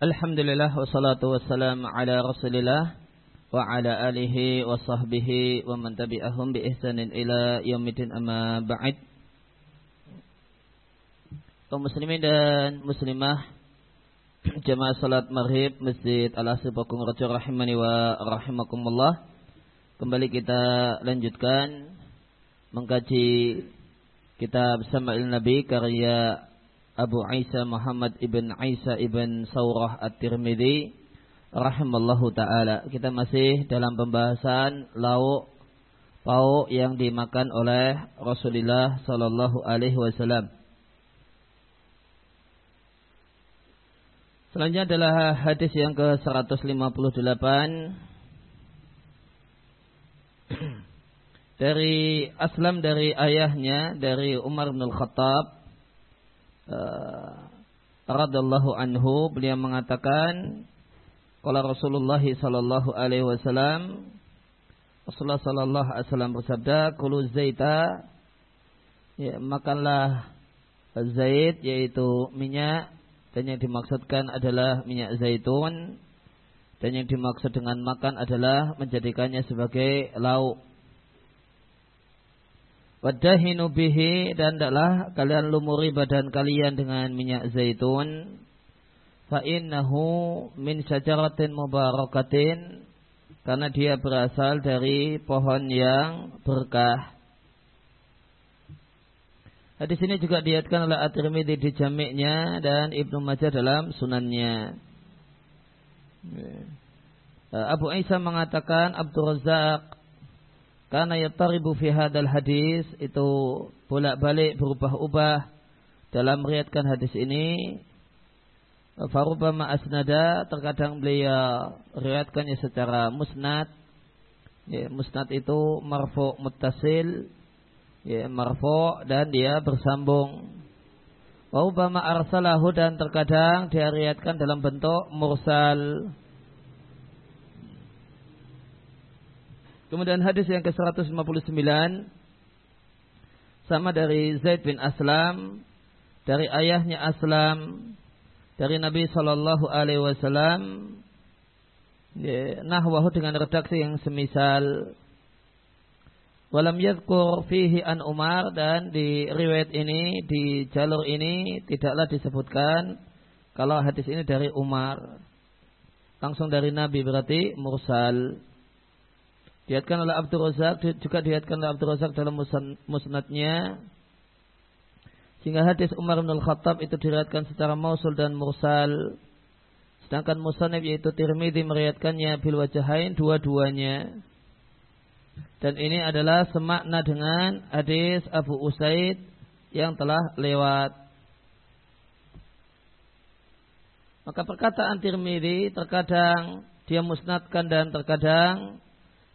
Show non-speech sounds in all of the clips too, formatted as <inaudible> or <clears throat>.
Alhamdulillah wassalatu wassalamu ala Rasulillah wa ala alihi wa sahbihi wa man tabi'ahum bi ihsanin ila yaumil amma ba'd. Kaum muslimin dan muslimah <clears throat> jemaah salat maghrib Masjid Al-Asr Pakung Raja rahimani wa rahimakumullah. Kembali kita lanjutkan mengkaji kitab Sama'il Nabi karya Abu Isa Muhammad ibn Isa ibn Saurah At-Tirmidzi rahimallahu taala. Kita masih dalam pembahasan lauk pauk yang dimakan oleh Rasulullah sallallahu alaihi wasallam. Selanjutnya adalah hadis yang ke-158 dari Aslam dari ayahnya dari Umar bin Al-Khattab uh, radallahu anhu beliau mengatakan kalau Rasulullah sallallahu alaihi wasallam Rasulullah sallallahu alaihi wasallam bersabda kulu zaita ya makanlah zait yaitu minyak dan yang dimaksudkan adalah minyak zaitun dan yang dimaksud dengan makan adalah menjadikannya sebagai lauk Wadahinu bihi dan adalah kalian lumuri badan kalian dengan minyak zaitun. Fa innahu min syajaratin mubarakatin karena dia berasal dari pohon yang berkah. Hadis ini juga diatkan oleh At-Tirmidzi di jamiknya dan Ibnu Majah dalam sunannya. Abu Isa mengatakan Abdul Razak karena yattaribu fi hadal hadis itu bolak-balik berubah-ubah dalam meriatkan hadis ini. Farubama asnada terkadang beliau riatkannya secara musnad. Ya, musnad itu marfu muttasil, ya, marfu dan dia bersambung. Warubama arsalahu dan terkadang dia riatkan dalam bentuk mursal. Kemudian hadis yang ke-159 sama dari Zaid bin Aslam dari ayahnya Aslam dari Nabi Shallallahu Alaihi Wasallam ya, nahwahu dengan redaksi yang semisal. Walam yadkur fihi an Umar dan di riwayat ini di jalur ini tidaklah disebutkan kalau hadis ini dari Umar. Langsung dari Nabi berarti mursal Diatkan oleh Abdul Razak juga diatkan oleh Abdul Razak dalam musnadnya sehingga hadis Umar bin Al-Khattab itu diriatkan secara mausul dan mursal. Sedangkan musanib yaitu Tirmidzi meriatkannya bil wajahain dua-duanya. Dan ini adalah semakna dengan hadis Abu Usaid yang telah lewat. Maka perkataan Tirmidzi terkadang dia musnadkan dan terkadang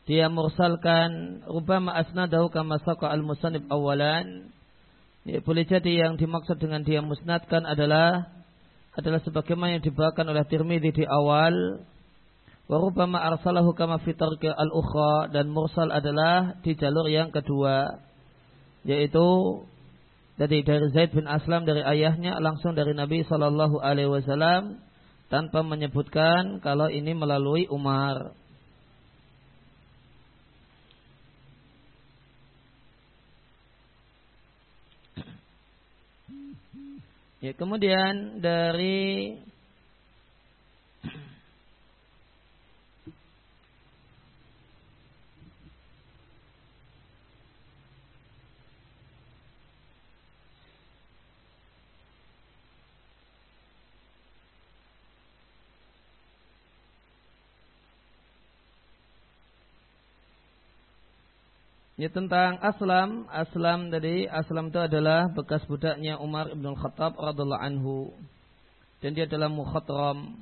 dia mursalkan rubama asnadahu kama saqa al musannif awalan ya, boleh jadi yang dimaksud dengan dia musnadkan adalah adalah sebagaimana yang dibawakan oleh Tirmidzi di awal wa rubama arsalahu kama fi al ukhra dan mursal adalah di jalur yang kedua yaitu dari dari Zaid bin Aslam dari ayahnya langsung dari Nabi Shallallahu alaihi wasallam tanpa menyebutkan kalau ini melalui Umar Ya, kemudian dari Ya tentang Aslam, Aslam tadi, Aslam itu adalah bekas budaknya Umar ibn Khattab radhiallahu anhu. Dan dia adalah mukhatram.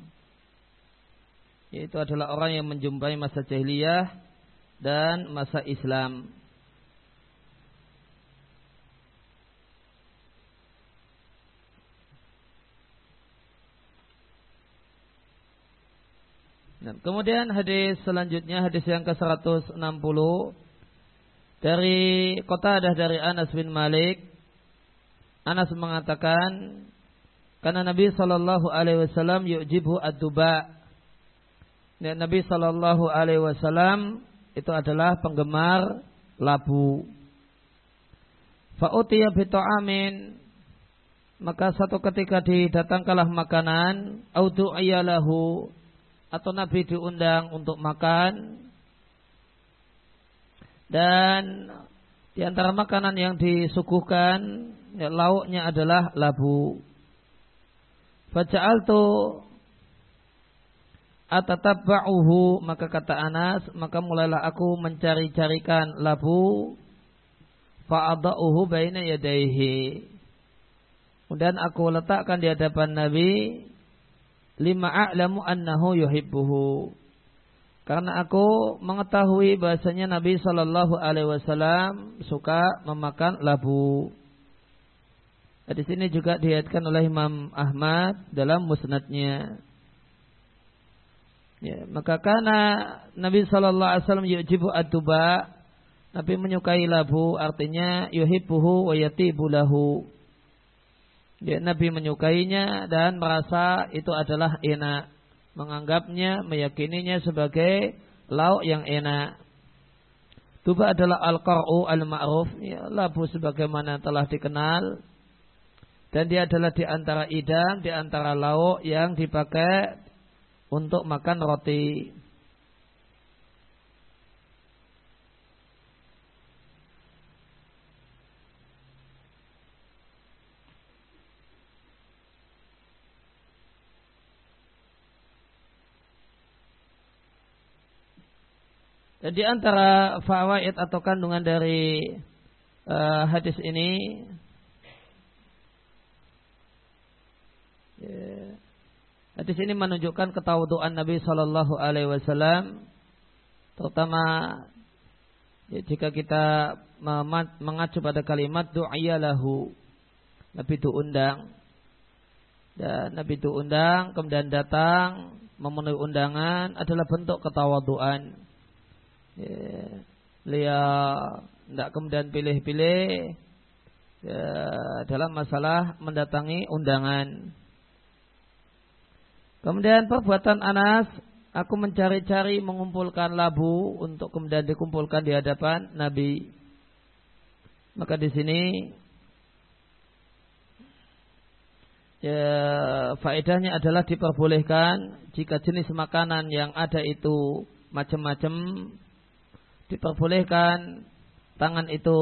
Yaitu adalah orang yang menjumpai masa jahiliyah dan masa Islam. Nah, kemudian hadis selanjutnya hadis yang ke-160 dari kota ada dari Anas bin Malik. Anas mengatakan, Karena Nabi Shallallahu Alaihi Wasallam yujibu ad-duba. Ya, Nabi Shallallahu Alaihi Wasallam itu adalah penggemar labu. Fa'utiya amin maka satu ketika didatangkanlah makanan atau Nabi diundang untuk makan dan di antara makanan yang disuguhkan ya, lauknya adalah labu. Faja'altu atatabba'uhu maka kata Anas maka mulailah aku mencari-carikan labu fa'adha'uhu baina yadayhi Kemudian aku letakkan di hadapan Nabi lima a'lamu annahu yuhibbuhu. Karena aku mengetahui bahasanya Nabi Shallallahu Alaihi Wasallam suka memakan labu. Di sini juga dilihatkan oleh Imam Ahmad dalam musnadnya. Ya, maka karena Nabi Shallallahu Alaihi Wasallam yujibu atuba, Nabi menyukai labu, artinya yuhibbuhu wa yatibu lahu dia Nabi menyukainya dan merasa itu adalah enak. Menganggapnya, meyakininya sebagai lauk yang enak. Tuba adalah al-qar'u al-ma'ruf. Ya, labu sebagaimana telah dikenal. Dan dia adalah di antara idam, di antara lauk yang dipakai untuk makan roti. Di antara fawaid atau kandungan dari uh, hadis ini yeah. hadis ini menunjukkan ketawaduan Nabi Shallallahu Alaihi Wasallam terutama ya, jika kita mengacu pada kalimat lahu Nabi itu undang dan Nabi itu undang kemudian datang memenuhi undangan adalah bentuk ketawaduan ya, tidak kemudian pilih-pilih ya, dalam masalah mendatangi undangan. Kemudian perbuatan Anas, aku mencari-cari mengumpulkan labu untuk kemudian dikumpulkan di hadapan Nabi. Maka di sini ya, faedahnya adalah diperbolehkan jika jenis makanan yang ada itu macam-macam diperbolehkan tangan itu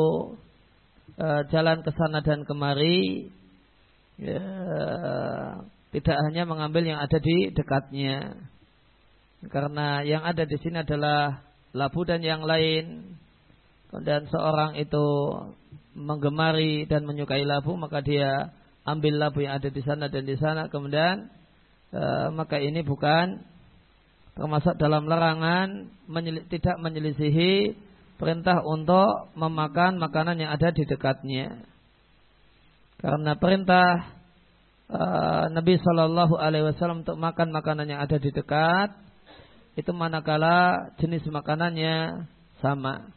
e, jalan ke sana dan kemari ya, tidak hanya mengambil yang ada di dekatnya. Karena yang ada di sini adalah labu dan yang lain. Dan seorang itu menggemari dan menyukai labu maka dia ambil labu yang ada di sana dan di sana. Kemudian e, maka ini bukan termasuk dalam larangan tidak menyelisihi perintah untuk memakan makanan yang ada di dekatnya. Karena perintah uh, Nabi Shallallahu Alaihi Wasallam untuk makan makanan yang ada di dekat itu manakala jenis makanannya sama.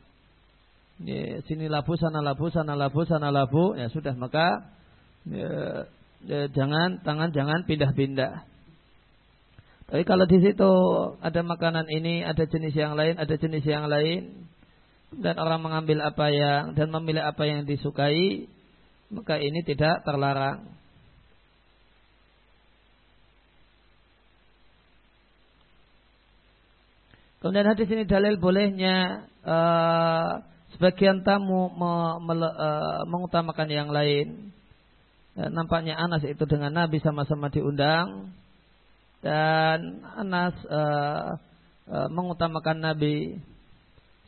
Ya, sini labu, sana labu, sana labu, sana labu, ya sudah maka ya, ya, jangan tangan jangan pindah-pindah. Tapi kalau di situ ada makanan ini, ada jenis yang lain, ada jenis yang lain, dan orang mengambil apa yang dan memilih apa yang disukai, maka ini tidak terlarang. Kemudian hadis ini dalil bolehnya uh, sebagian tamu me, me, uh, mengutamakan yang lain. Dan nampaknya Anas itu dengan Nabi sama-sama diundang dan Anas uh, uh, mengutamakan Nabi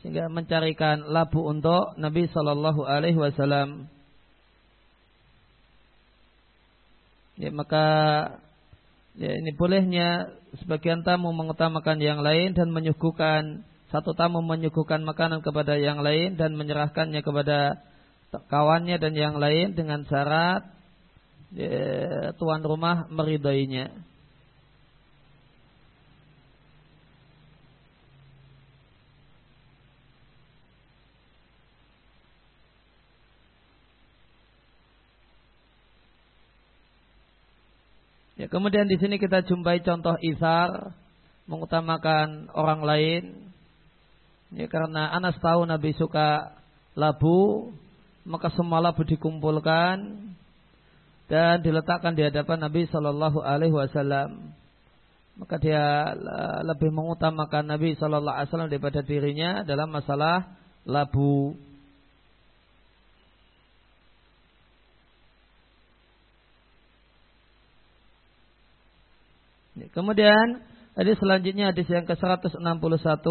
sehingga mencarikan labu untuk Nabi Shallallahu Alaihi Wasallam. Ya, maka ya, ini bolehnya sebagian tamu mengutamakan yang lain dan menyuguhkan satu tamu menyuguhkan makanan kepada yang lain dan menyerahkannya kepada kawannya dan yang lain dengan syarat ya, tuan rumah meridainya. Ya, kemudian di sini kita jumpai contoh isar mengutamakan orang lain. Ya, karena Anas tahu Nabi suka labu, maka semua labu dikumpulkan dan diletakkan di hadapan Nabi Shallallahu Alaihi Wasallam. Maka dia lebih mengutamakan Nabi Shallallahu Alaihi Wasallam daripada dirinya dalam masalah labu. Kemudian hadis selanjutnya hadis yang ke-161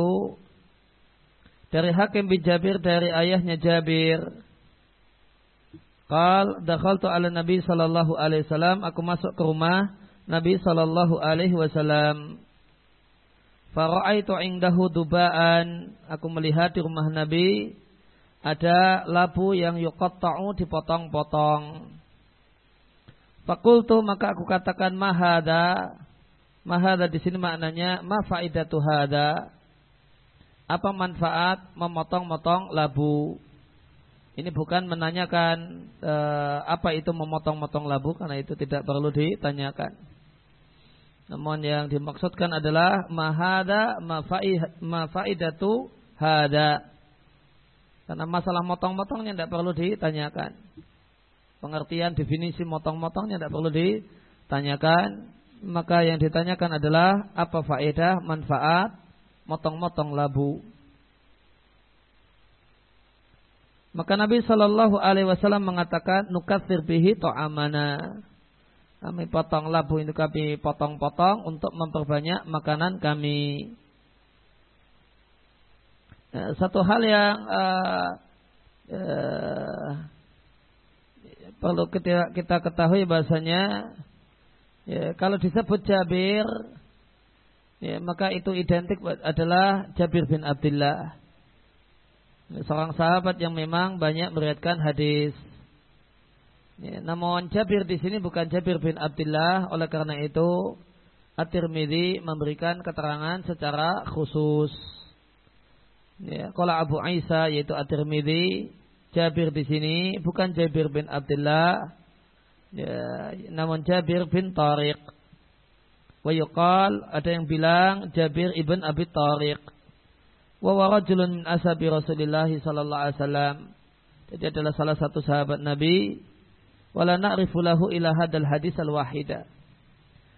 dari Hakim bin Jabir dari ayahnya Jabir. Qal dakhaltu ala Nabi sallallahu alaihi wasallam aku masuk ke rumah Nabi sallallahu alaihi wasallam. Fara'aitu indahu dubaan aku melihat di rumah Nabi ada labu yang yuqatta'u dipotong-potong. Fakultu maka aku katakan mahada Mahada di sini maknanya ma faidatu hada? Apa manfaat memotong-motong labu? Ini bukan menanyakan e, apa itu memotong-motong labu karena itu tidak perlu ditanyakan. Namun yang dimaksudkan adalah mahada ma faidatu hada. Karena masalah motong-motongnya tidak perlu ditanyakan. Pengertian definisi motong-motongnya tidak perlu ditanyakan maka yang ditanyakan adalah apa faedah manfaat motong-motong labu. Maka Nabi Shallallahu Alaihi Wasallam mengatakan nukathir bihi to'amana. Kami potong labu itu kami potong-potong untuk memperbanyak makanan kami. Nah, satu hal yang uh, uh, perlu kita, kita ketahui bahasanya Ya, kalau disebut Jabir, ya, maka itu identik adalah Jabir bin Abdullah. Seorang sahabat yang memang banyak meriatkan hadis. Ya, namun Jabir di sini bukan Jabir bin Abdullah, oleh karena itu At-Tirmidzi memberikan keterangan secara khusus. Ya, kalau Abu Isa yaitu At-Tirmidzi, Jabir di sini bukan Jabir bin Abdullah, ya, namun Jabir bin Tariq. Wa yuqal ada yang bilang Jabir ibn Abi Tariq. Wa warajulun min ashabi Rasulullah sallallahu alaihi wasallam. Jadi adalah salah satu sahabat Nabi. Wala na'rifu lahu ila hadal hadis al-wahida.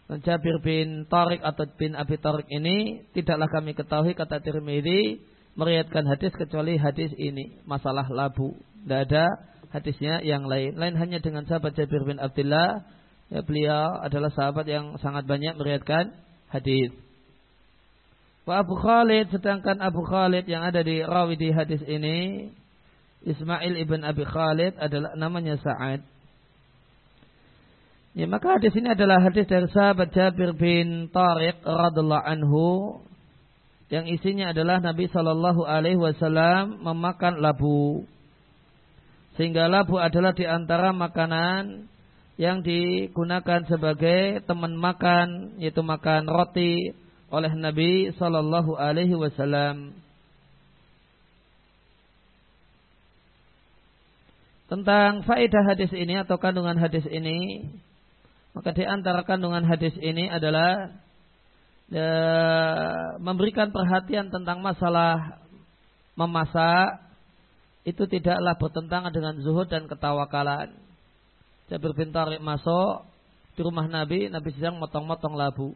Dan Jabir bin Tariq atau bin Abi Tariq ini tidaklah kami ketahui kata Tirmidzi meriatkan hadis kecuali hadis ini masalah labu. Tidak ada hadisnya yang lain. Lain hanya dengan sahabat Jabir bin Abdullah. Ya, beliau adalah sahabat yang sangat banyak meriatkan hadis. Wa Abu Khalid sedangkan Abu Khalid yang ada di rawi di hadis ini Ismail ibn Abi Khalid adalah namanya Sa'ad. Ya, maka hadis ini adalah hadis dari sahabat Jabir bin Tariq radhiallahu anhu yang isinya adalah Nabi Shallallahu Alaihi Wasallam memakan labu. Sehingga labu adalah di antara makanan yang digunakan sebagai teman makan, yaitu makan roti oleh Nabi Sallallahu Alaihi Wasallam. Tentang faedah hadis ini atau kandungan hadis ini, maka di antara kandungan hadis ini adalah ya, memberikan perhatian tentang masalah memasak itu tidaklah bertentangan dengan zuhud dan ketawakalan. Jabir bin Tariq masuk di rumah Nabi, Nabi sedang motong-motong labu.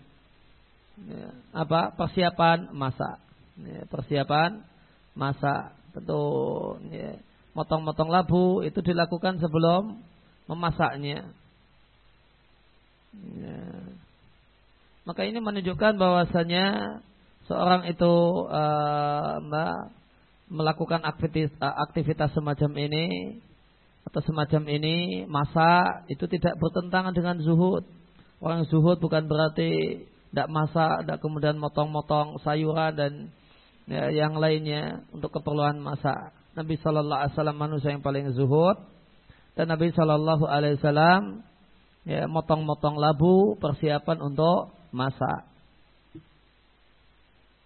Ya, apa? Persiapan masak. Ya, persiapan masak. Tentu ya, motong-motong labu itu dilakukan sebelum memasaknya. Ya. Maka ini menunjukkan bahwasanya seorang itu uh, melakukan aktivitas, eh, aktivitas semacam ini atau semacam ini masa itu tidak bertentangan dengan zuhud. Orang zuhud bukan berarti tidak masak, tidak kemudian motong-motong sayuran dan ya, yang lainnya untuk keperluan masak. Nabi Shallallahu Alaihi Wasallam manusia yang paling zuhud dan Nabi Shallallahu Alaihi Wasallam ya, motong-motong labu persiapan untuk masak.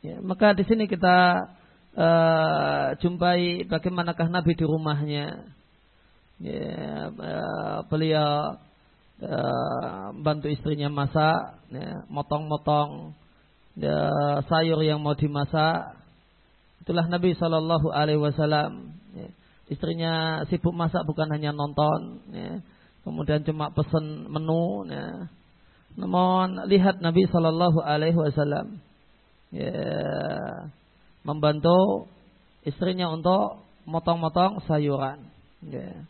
Ya, maka di sini kita uh, jumpai bagaimanakah Nabi di rumahnya. Ya, uh, beliau uh, bantu istrinya masak, ya, motong-motong ya, sayur yang mau dimasak. Itulah Nabi Shallallahu Alaihi Wasallam. Ya. Istrinya sibuk masak bukan hanya nonton, ya. kemudian cuma pesen menu. Ya. Namun lihat Nabi Shallallahu Alaihi Wasallam ya, membantu istrinya untuk motong-motong sayuran. Ya.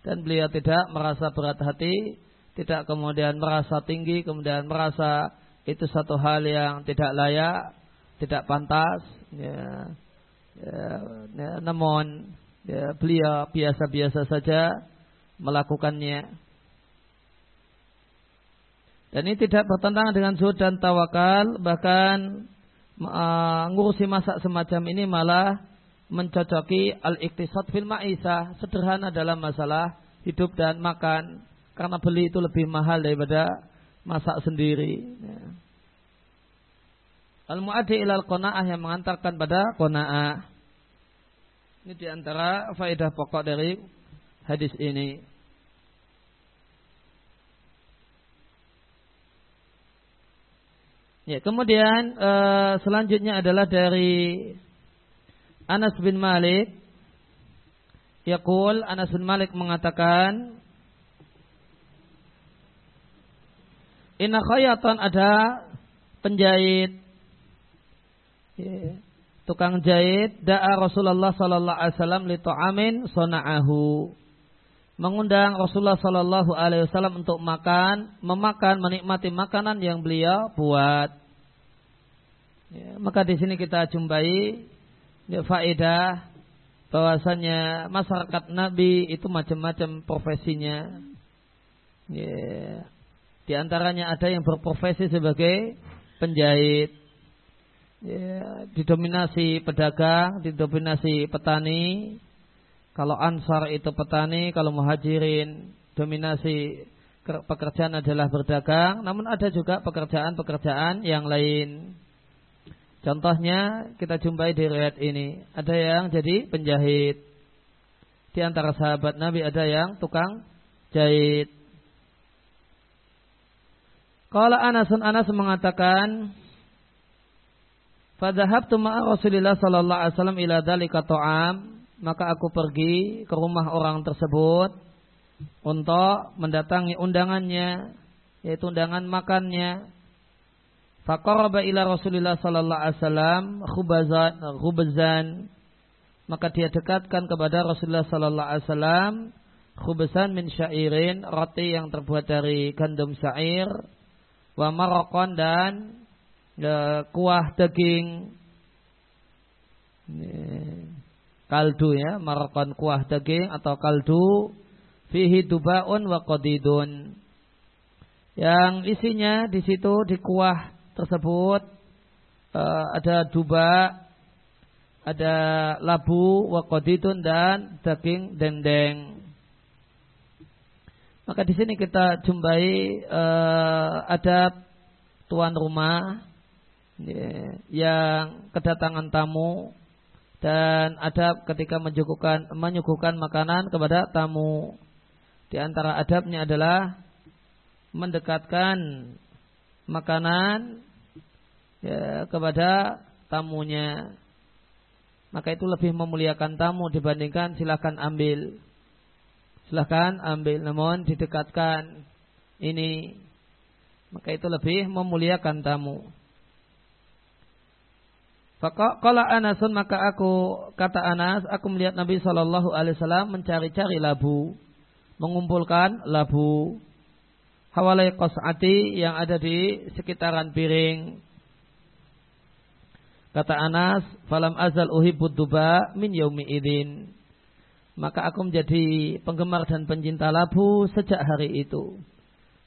Dan beliau tidak merasa berat hati, tidak kemudian merasa tinggi, kemudian merasa itu satu hal yang tidak layak, tidak pantas. Ya. Ya, ya, namun ya, beliau biasa-biasa saja melakukannya. Dan ini tidak bertentangan dengan zuhud dan tawakal, bahkan uh, ngurusi masak semacam ini malah mencocoki al-iktisad fil ma'isah, sederhana dalam masalah hidup dan makan. Karena beli itu lebih mahal daripada masak sendiri. Ya. Al-mu'adi ilal qona'ah yang mengantarkan pada qona'ah. Ini di antara faedah pokok dari hadis ini. Ya, kemudian uh, selanjutnya adalah dari Anas bin Malik. Yaqul Anas bin Malik mengatakan Inna khayatan ada penjahit ya, tukang jahit da'a Rasulullah sallallahu alaihi wasallam li ta'amin sana'ahu mengundang Rasulullah sallallahu alaihi wasallam untuk makan, memakan, menikmati makanan yang beliau buat. Ya, maka di sini kita jumpai ya, faedah bahwasanya masyarakat Nabi itu macam-macam profesinya. Ya, di antaranya ada yang berprofesi sebagai penjahit. Ya, didominasi pedagang, didominasi petani. Kalau ansar itu petani, kalau muhajirin dominasi pekerjaan adalah berdagang. Namun ada juga pekerjaan-pekerjaan yang lain. Contohnya kita jumpai di riwayat ini. Ada yang jadi penjahit. Di antara sahabat Nabi ada yang tukang jahit. Kalau Anasun Anas mengatakan, Fadhahabtu ma'a Rasulillah sallallahu alaihi wasallam ila dalika ta'am, maka aku pergi ke rumah orang tersebut untuk mendatangi undangannya, yaitu undangan makannya. Faqaraba ila Rasulillah sallallahu alaihi wasallam khubazan khubzan maka dia dekatkan kepada Rasulullah sallallahu alaihi wasallam khubzan min syairin roti yang terbuat dari gandum syair wa marokon dan ya, kuah daging kaldu ya marokon kuah daging atau kaldu fihi dubaun wa qadidun. Yang isinya di situ di kuah tersebut uh, ada duba ada labu wa qadidun dan daging dendeng. Maka di sini kita jumpai uh, ada tuan rumah ya, yang kedatangan tamu dan ada ketika menyuguhkan menyuguhkan makanan kepada tamu. Di antara adabnya adalah mendekatkan makanan ya, kepada tamunya. Maka itu lebih memuliakan tamu dibandingkan silakan ambil silahkan ambil namun didekatkan ini maka itu lebih memuliakan tamu. Kala Anasun maka aku kata Anas aku melihat Nabi Shallallahu Alaihi Wasallam mencari-cari labu, mengumpulkan labu, hawalai kosati yang ada di sekitaran piring. Kata Anas, falam azal uhibud duba min yaumi idin maka aku menjadi penggemar dan pencinta labu sejak hari itu.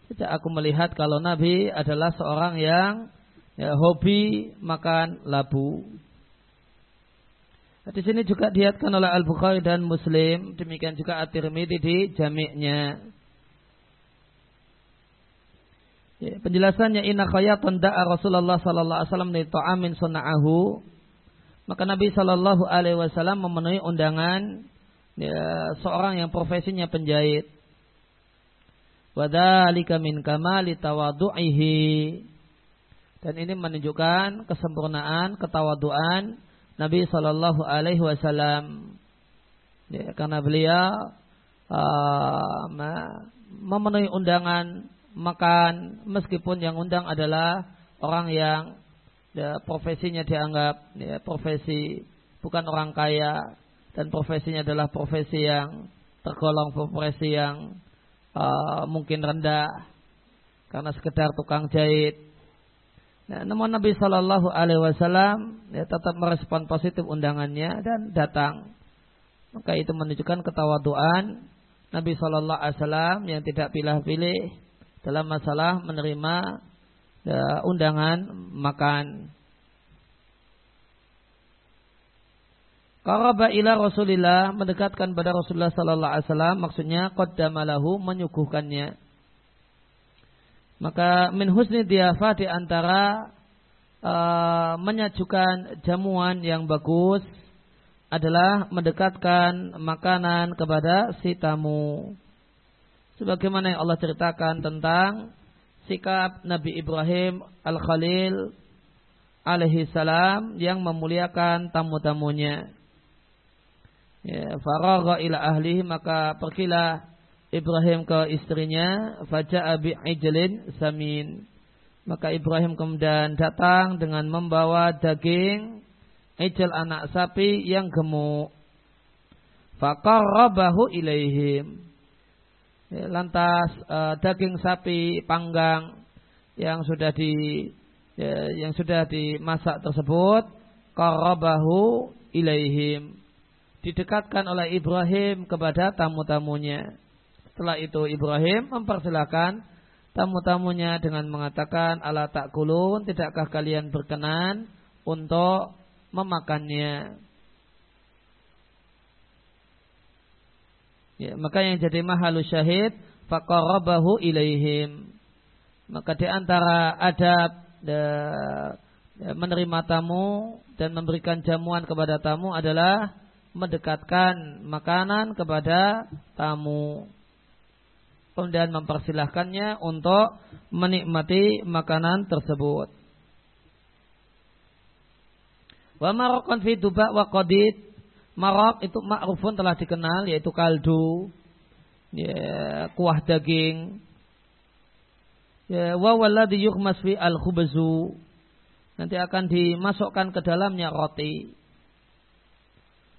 Sejak aku melihat kalau Nabi adalah seorang yang ya, hobi makan labu. Di sini juga diatkan oleh Al Bukhari dan Muslim, demikian juga At-Tirmidzi di jamiknya. Ya, penjelasannya inna khayatan da'a Rasulullah sallallahu alaihi wasallam li ta'amin suna'ahu. Maka Nabi sallallahu alaihi wasallam memenuhi undangan ya, seorang yang profesinya penjahit. Wadhalika min kamali tawadu'ihi. Dan ini menunjukkan kesempurnaan, ketawaduan Nabi Shallallahu Alaihi Wasallam. Ya, karena beliau uh, memenuhi undangan makan meskipun yang undang adalah orang yang ya, profesinya dianggap ya, profesi bukan orang kaya dan profesinya adalah profesi yang tergolong profesi yang uh, mungkin rendah karena sekedar tukang jahit. Nah, namun Nabi Shallallahu Alaihi Wasallam ya, tetap merespon positif undangannya dan datang. Maka itu menunjukkan ketawaduan Nabi Shallallahu Alaihi Wasallam yang tidak pilih-pilih dalam masalah menerima ya, undangan makan. Qaraba ila Rasulillah mendekatkan pada Rasulullah sallallahu alaihi wasallam maksudnya qaddamalahu menyuguhkannya. Maka min husni diafa di antara uh, menyajukan jamuan yang bagus adalah mendekatkan makanan kepada si tamu. Sebagaimana yang Allah ceritakan tentang sikap Nabi Ibrahim Al-Khalil alaihi salam yang memuliakan tamu-tamunya ya, faragha ila ahlihi maka pergilah Ibrahim ke istrinya faja'a bi'ijlin samin. Maka Ibrahim kemudian datang dengan membawa daging ijl anak sapi yang gemuk. Faqarrabahu ilaihim. Ya, lantas uh, daging sapi panggang yang sudah di ya, yang sudah dimasak tersebut qarrabahu ilaihim. Didekatkan oleh Ibrahim kepada tamu-tamunya. Setelah itu Ibrahim mempersilahkan tamu-tamunya dengan mengatakan ala takulun tidakkah kalian berkenan untuk memakannya. Ya, maka yang jadi mahalus syahid faqarabahu ilaihim. Maka di antara adab de, de, menerima tamu dan memberikan jamuan kepada tamu adalah mendekatkan makanan kepada tamu. Kemudian mempersilahkannya untuk menikmati makanan tersebut. Wa marokon fi duba wa qadid. Marok itu ma'rufun telah dikenal yaitu kaldu, ya, kuah daging. Ya, wa walladhi yukhmas fi al-khubzu. Nanti akan dimasukkan ke dalamnya roti.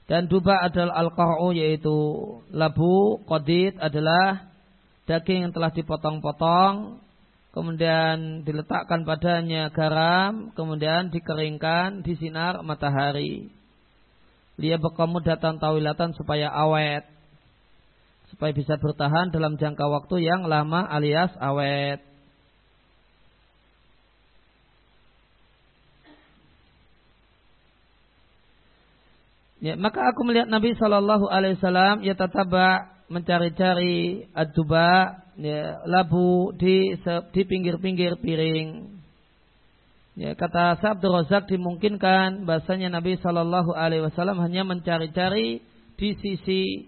Dan duba adalah al-qar'u yaitu labu, qadid adalah daging yang telah dipotong-potong, kemudian diletakkan padanya garam, kemudian dikeringkan di sinar matahari. Dia bekamu datang tawilatan supaya awet. Supaya bisa bertahan dalam jangka waktu yang lama alias awet. Ya, maka aku melihat Nabi Shallallahu Alaihi Wasallam ya tataba mencari-cari aduba ya, labu di di pinggir-pinggir piring. Ya, kata Sabtu Razak dimungkinkan bahasanya Nabi Shallallahu Alaihi Wasallam hanya mencari-cari di sisi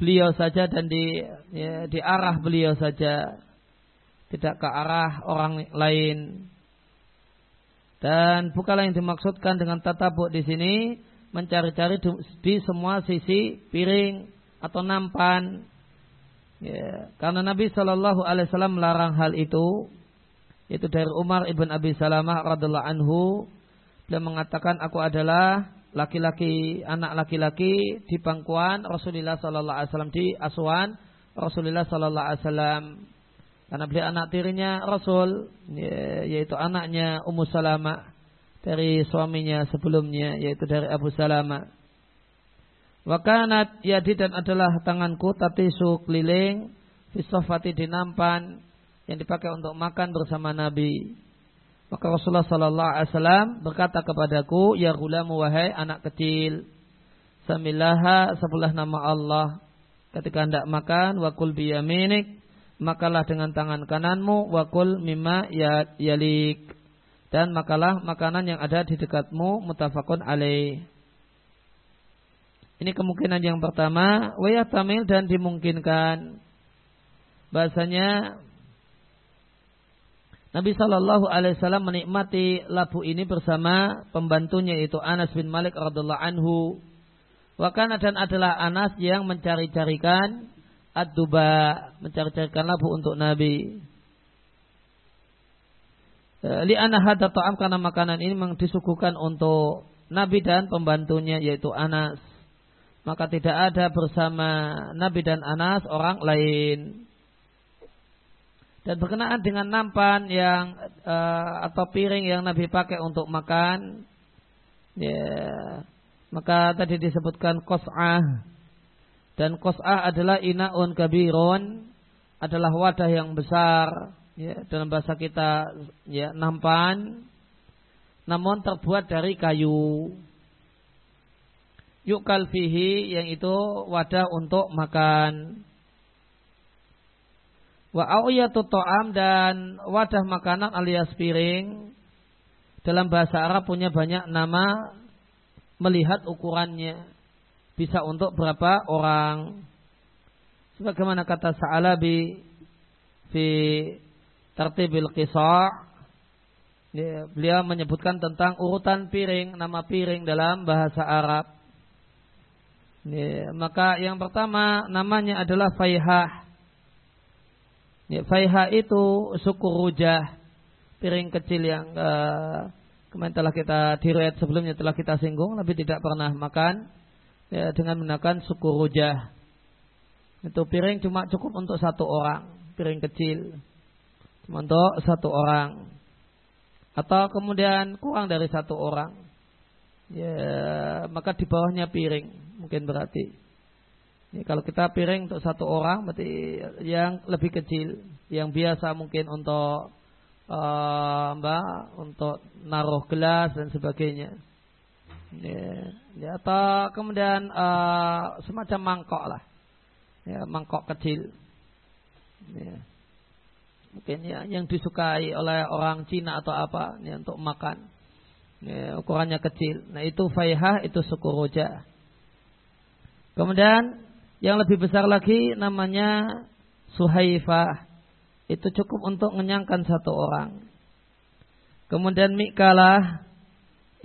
beliau saja dan di ya, di arah beliau saja, tidak ke arah orang lain. Dan bukanlah yang dimaksudkan dengan tatabuk di sini mencari-cari di semua sisi piring atau nampan. Ya, karena Nabi Shallallahu Alaihi Wasallam melarang hal itu. Itu dari Umar ibn Abi Salamah radhiallahu anhu. Dia mengatakan aku adalah laki-laki anak laki-laki di pangkuan Rasulullah Shallallahu Alaihi Wasallam di asuhan Rasulullah Shallallahu Alaihi Wasallam. Karena beliau anak tirinya Rasul, ya, yaitu anaknya Ummu Salamah dari suaminya sebelumnya yaitu dari Abu Salama. Wakanat yadi dan adalah tanganku tatisu keliling fisofati di nampan yang dipakai untuk makan bersama Nabi. Maka Rasulullah Sallallahu Alaihi Wasallam berkata kepadaku, Ya gulamu wahai anak kecil, Samillaha sebelah nama Allah. Ketika hendak makan, wakul biyaminik, makalah dengan tangan kananmu, wakul mimma ya yalik dan makalah makanan yang ada di dekatmu mutafakun alaih. Ini kemungkinan yang pertama, tamil dan dimungkinkan. bahasanya Nabi Shallallahu Alaihi Wasallam menikmati labu ini bersama pembantunya yaitu Anas bin Malik radhiallahu anhu. Wakana dan adalah Anas yang mencari-carikan ad-duba, mencari-carikan labu untuk Nabi. E, li hada ta'am karena makanan ini memang disuguhkan untuk Nabi dan pembantunya yaitu Anas. Maka tidak ada bersama Nabi dan Anas orang lain. Dan berkenaan dengan nampan yang uh, atau piring yang Nabi pakai untuk makan. Ya. Maka tadi disebutkan kos'ah dan kos'ah adalah inaun kabirun. Adalah wadah yang besar. Ya dalam bahasa kita ya nampan. Namun terbuat dari kayu yukal fihi yang itu wadah untuk makan Wa awiyatu to'am dan wadah makanan alias piring dalam bahasa Arab punya banyak nama melihat ukurannya bisa untuk berapa orang. Sebagaimana kata Sa'alabi fi tartibil qisa' ya, beliau menyebutkan tentang urutan piring, nama piring dalam bahasa Arab. Ya, maka yang pertama namanya adalah faihah. Ya, itu suku rujah, piring kecil yang uh, kemarin telah kita diriat sebelumnya telah kita singgung, tapi tidak pernah makan ya, dengan menggunakan suku rujah. Itu piring cuma cukup untuk satu orang, piring kecil, cuma untuk satu orang, atau kemudian kurang dari satu orang, ya maka di bawahnya piring mungkin berarti. Ya, kalau kita piring untuk satu orang berarti yang lebih kecil, yang biasa mungkin untuk uh, mbak untuk naruh gelas dan sebagainya. Ya, ya atau kemudian uh, semacam mangkok lah, ya, mangkok kecil. Ya. Mungkin ya yang disukai oleh orang Cina atau apa ya, untuk makan. Ya, ukurannya kecil. Nah itu faihah itu suku roja. Kemudian yang lebih besar lagi namanya Suhaifah. Itu cukup untuk mengenyangkan satu orang. Kemudian Mikalah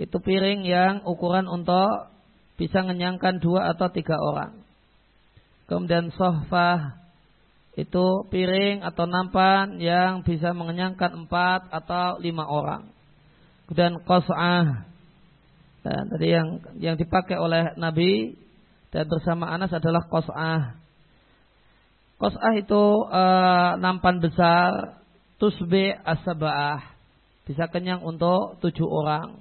itu piring yang ukuran untuk bisa mengenyangkan dua atau tiga orang. Kemudian Sohfah itu piring atau nampan yang bisa mengenyangkan empat atau lima orang. Kemudian Qas'ah dan tadi yang yang dipakai oleh Nabi dan bersama Anas adalah kos'ah. Kos'ah itu uh, nampan besar, tusbe asabah, bisa kenyang untuk tujuh orang.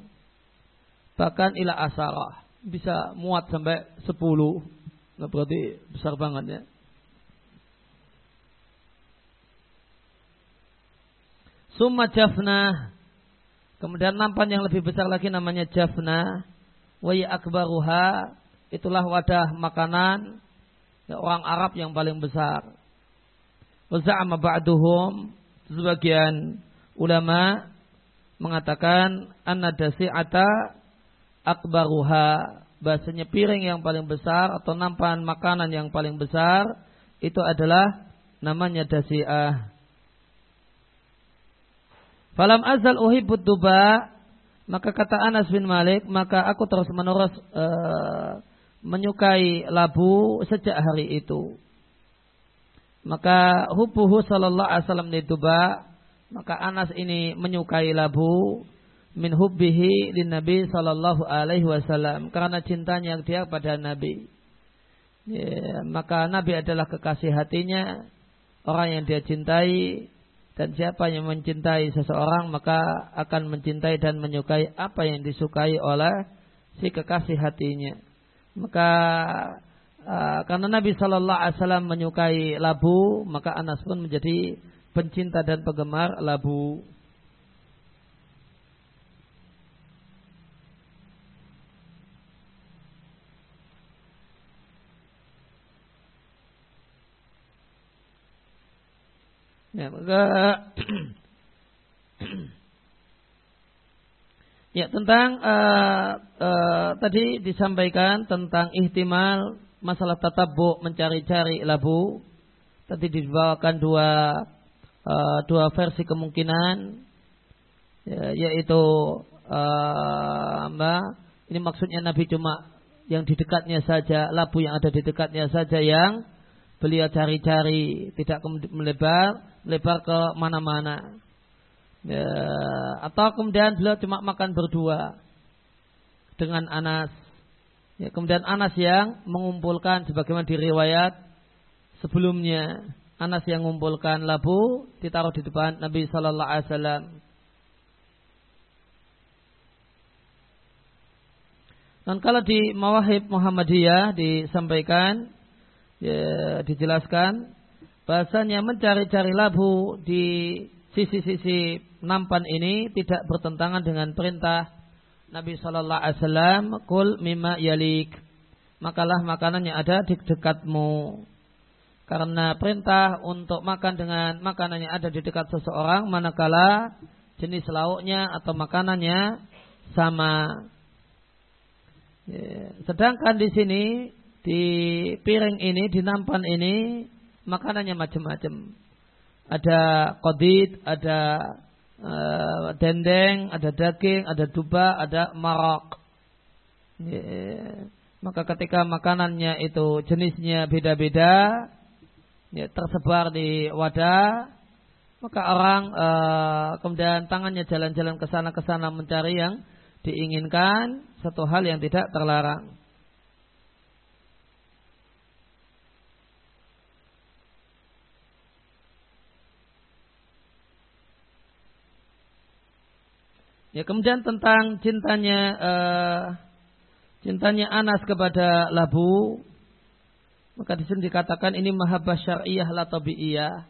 Bahkan ila asarah, bisa muat sampai sepuluh. Nah, berarti besar banget ya. Summa jafna. Kemudian nampan yang lebih besar lagi namanya jafna. Wa akbaruha itulah wadah makanan orang Arab yang paling besar. Waza'ama ba'duhum sebagian ulama mengatakan anna dasi'ata akbaruha bahasanya piring yang paling besar atau nampan makanan yang paling besar itu adalah namanya dasi'ah. Falam azal uhibud duba maka kata Anas bin Malik maka aku terus menerus uh, menyukai labu sejak hari itu. Maka hubuhu sallallahu alaihi wasallam duba maka Anas ini menyukai labu min hubbihi lin Nabi sallallahu alaihi wasallam karena cintanya dia pada Nabi. Ya, maka Nabi adalah kekasih hatinya, orang yang dia cintai dan siapa yang mencintai seseorang maka akan mencintai dan menyukai apa yang disukai oleh si kekasih hatinya. Maka uh, karena Nabi Shallallahu Alaihi Wasallam menyukai labu, maka Anas pun menjadi pencinta dan penggemar labu. Ya, maka <clears throat> Ya tentang uh, uh, tadi disampaikan tentang ihtimal masalah tatabbu mencari-cari labu. Tadi dibawakan dua uh, dua versi kemungkinan ya, yaitu uh, mbak ini maksudnya Nabi cuma yang di dekatnya saja labu yang ada di dekatnya saja yang beliau cari-cari tidak melebar melebar ke mana-mana ya, atau kemudian beliau cuma makan berdua dengan Anas. Ya, kemudian Anas yang mengumpulkan sebagaimana di riwayat sebelumnya Anas yang mengumpulkan labu ditaruh di depan Nabi Shallallahu Alaihi Wasallam. Dan kalau di Mawahib Muhammadiyah disampaikan, ya, dijelaskan, bahasanya mencari-cari labu di sisi-sisi nampan ini tidak bertentangan dengan perintah Nabi Shallallahu Alaihi Wasallam, kul mima yalik, makalah makanan yang ada di dekatmu. Karena perintah untuk makan dengan makanan yang ada di dekat seseorang, manakala jenis lauknya atau makanannya sama. Ya, sedangkan di sini di piring ini, di nampan ini makanannya macam-macam. Ada kodit, ada uh, dendeng, ada daging, ada duba, ada marok. Ya, maka ketika makanannya itu jenisnya beda-beda, ya, tersebar di wadah, maka orang uh, kemudian tangannya jalan-jalan ke sana ke sana mencari yang diinginkan satu hal yang tidak terlarang. Ya kemudian tentang cintanya uh, cintanya Anas kepada labu. Maka di sini dikatakan ini mahabbah syariah la tabi'iyah.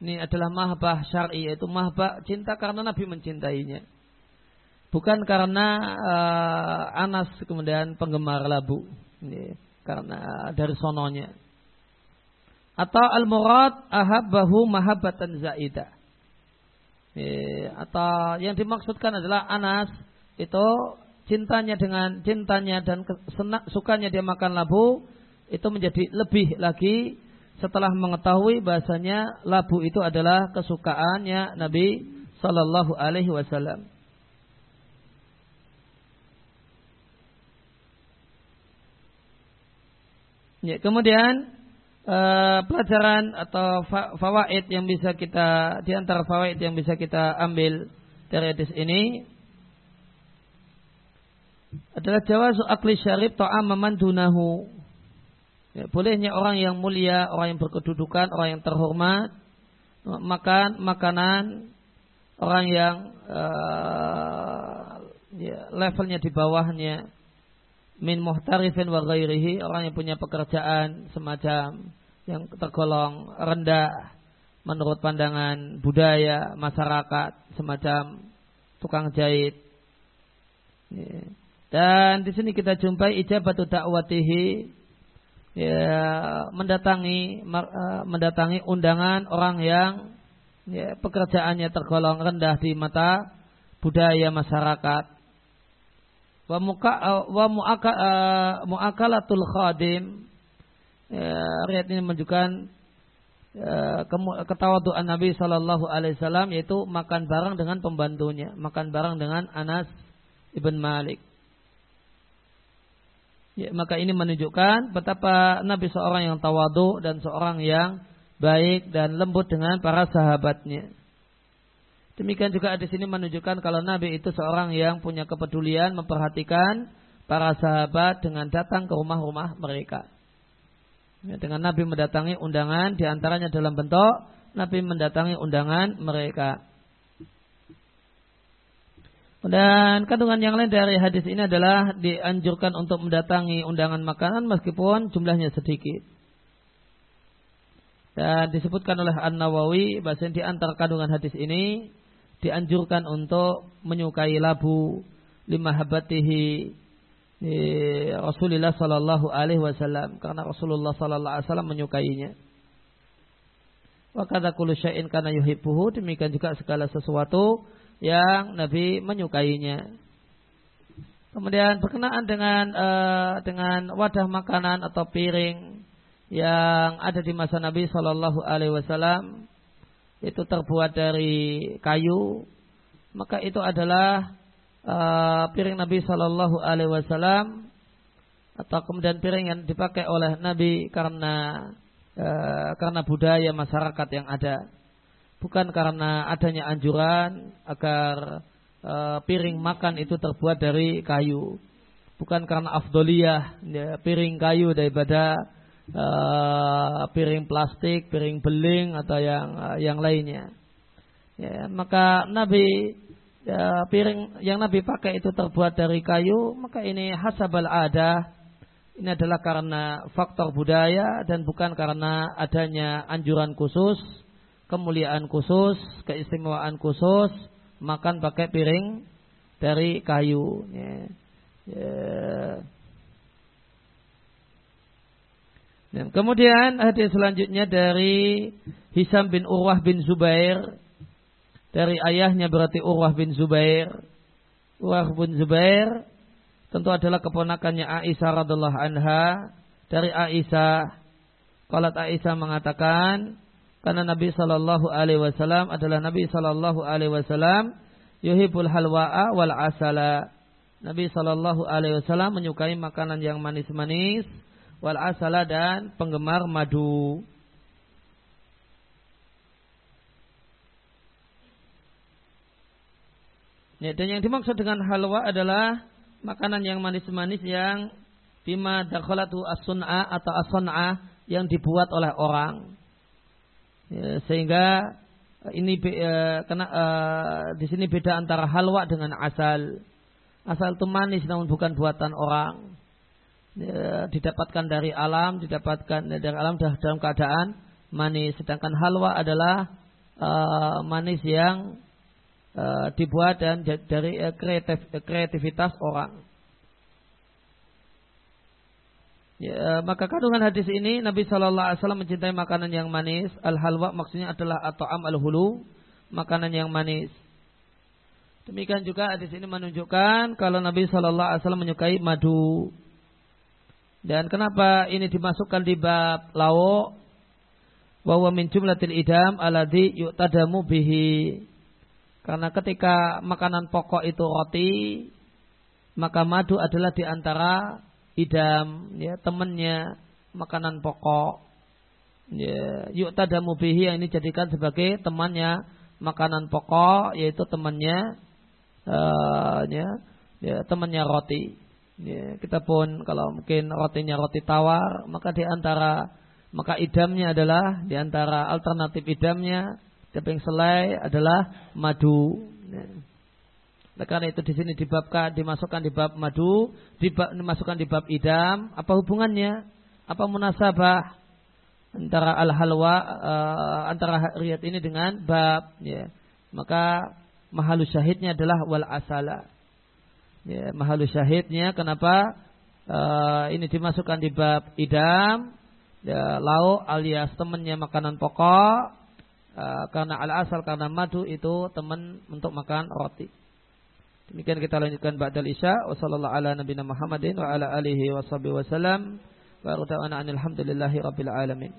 Ini adalah mahabbah syar'i yaitu mahabbah cinta karena Nabi mencintainya. Bukan karena uh, Anas kemudian penggemar labu. Ini, karena dari sononya. Atau al murad ahabbahu mahabbatan zaida atau yang dimaksudkan adalah Anas itu cintanya dengan cintanya dan senak, sukanya dia makan labu itu menjadi lebih lagi setelah mengetahui bahasanya labu itu adalah kesukaannya Nabi Shallallahu Alaihi Wasallam. Ya, kemudian uh, pelajaran atau fa fawaid yang bisa kita di antara fawaid yang bisa kita ambil dari hadis ini adalah jawazu akli syarif ta'am dunahu. Ya, bolehnya orang yang mulia, orang yang berkedudukan, orang yang terhormat makan makanan orang yang uh, ya, levelnya di bawahnya min muhtarifin wa ghairihi orang yang punya pekerjaan semacam yang tergolong rendah menurut pandangan budaya masyarakat semacam tukang jahit ya. dan di sini kita jumpai ijabatu dakwatihi ya mendatangi eh, mendatangi undangan orang yang ya, pekerjaannya tergolong rendah di mata budaya masyarakat wa muka uh, wa muaka, uh, muakalatul khadim ya, riat ini menunjukkan uh, ketawaduan Nabi Shallallahu Alaihi Wasallam yaitu makan bareng dengan pembantunya, makan bareng dengan Anas ibn Malik. Ya, maka ini menunjukkan betapa Nabi seorang yang tawadu dan seorang yang baik dan lembut dengan para sahabatnya. Demikian juga di sini menunjukkan kalau Nabi itu seorang yang punya kepedulian memperhatikan para sahabat dengan datang ke rumah-rumah mereka. Ya, dengan Nabi mendatangi undangan di antaranya dalam bentuk Nabi mendatangi undangan mereka. Dan kandungan yang lain dari hadis ini adalah dianjurkan untuk mendatangi undangan makanan meskipun jumlahnya sedikit. Dan disebutkan oleh An Nawawi bahasa di antara kandungan hadis ini dianjurkan untuk menyukai labu lima habatihi Rasulullah Sallallahu Alaihi Wasallam karena Rasulullah Sallallahu Alaihi Wasallam menyukainya. Wa kata kullu syai'in kana yuhibbuhu demikian juga segala sesuatu yang Nabi menyukainya. Kemudian berkenaan dengan uh, dengan wadah makanan atau piring yang ada di masa Nabi Shallallahu Alaihi Wasallam itu terbuat dari kayu, maka itu adalah uh, piring Nabi Shallallahu Alaihi Wasallam atau kemudian piring yang dipakai oleh Nabi karena uh, karena budaya masyarakat yang ada, bukan karena adanya anjuran agar uh, piring makan itu terbuat dari kayu, bukan karena afdoliyah ya, piring kayu daripada uh, piring plastik, piring beling atau yang uh, yang lainnya. Ya, maka Nabi ya, piring yang Nabi pakai itu terbuat dari kayu, maka ini hasabal ada. Ini adalah karena faktor budaya dan bukan karena adanya anjuran khusus, kemuliaan khusus, keistimewaan khusus, makan pakai piring dari kayu. Ya. Ya. Dan kemudian hadis selanjutnya dari Hisam bin Urwah bin Zubair dari ayahnya berarti Urwah bin Zubair. Urwah bin Zubair tentu adalah keponakannya Aisyah radhiallahu anha dari Aisyah. Qalat Aisyah mengatakan karena Nabi Shallallahu alaihi wasallam adalah Nabi Shallallahu alaihi wasallam yuhibul halwa'a wal asala. Nabi Shallallahu alaihi wasallam menyukai makanan yang manis-manis wal asala dan penggemar madu. Ya, dan yang dimaksud dengan halwa adalah makanan yang manis-manis yang bima dakhalatu as-sun'a atau as yang dibuat oleh orang. Ya, sehingga ini uh, kena uh, di sini beda antara halwa dengan asal. Asal itu manis namun bukan buatan orang. Ya, didapatkan dari alam, didapatkan dari alam dalam keadaan manis. Sedangkan halwa adalah uh, manis yang Eh, dibuat dan dari uh, kreatif, kreativitas orang. Ya, uh, maka kandungan hadis ini Nabi Shallallahu Alaihi Wasallam mencintai makanan yang manis. Al halwa maksudnya adalah atau am al hulu makanan yang manis. Demikian juga hadis ini menunjukkan kalau Nabi Shallallahu Alaihi Wasallam menyukai madu. Dan kenapa ini dimasukkan di bab lauk? Bahwa min jumlatil idam aladi yu'tadamu bihi karena ketika makanan pokok itu roti, maka madu adalah di antara idam, ya, temannya makanan pokok. Ya, yuk tadamu bihi yang ini jadikan sebagai temannya makanan pokok, yaitu temannya, uh, ya, ya, temannya roti. Ya, kita pun kalau mungkin rotinya roti tawar, maka di antara maka idamnya adalah di antara alternatif idamnya Teping selai adalah madu. Nah, karena itu di sini dibabkan, dimasukkan di bab madu, dimasukkan di bab idam. Apa hubungannya? Apa munasabah antara al halwa uh, antara riat ini dengan bab? Ya. Maka mahalu syahidnya adalah wal asala. Ya, mahalu syahidnya kenapa uh, ini dimasukkan di bab idam? Ya, lauk alias temannya makanan pokok Eh, karena al asal karena madu itu teman untuk makan roti. Demikian kita lanjutkan ba'dal isya wa sallallahu ala nabiyina Muhammadin wa ala alihi wa sahbihi wasallam wa alhamdulillahi rabbil alamin.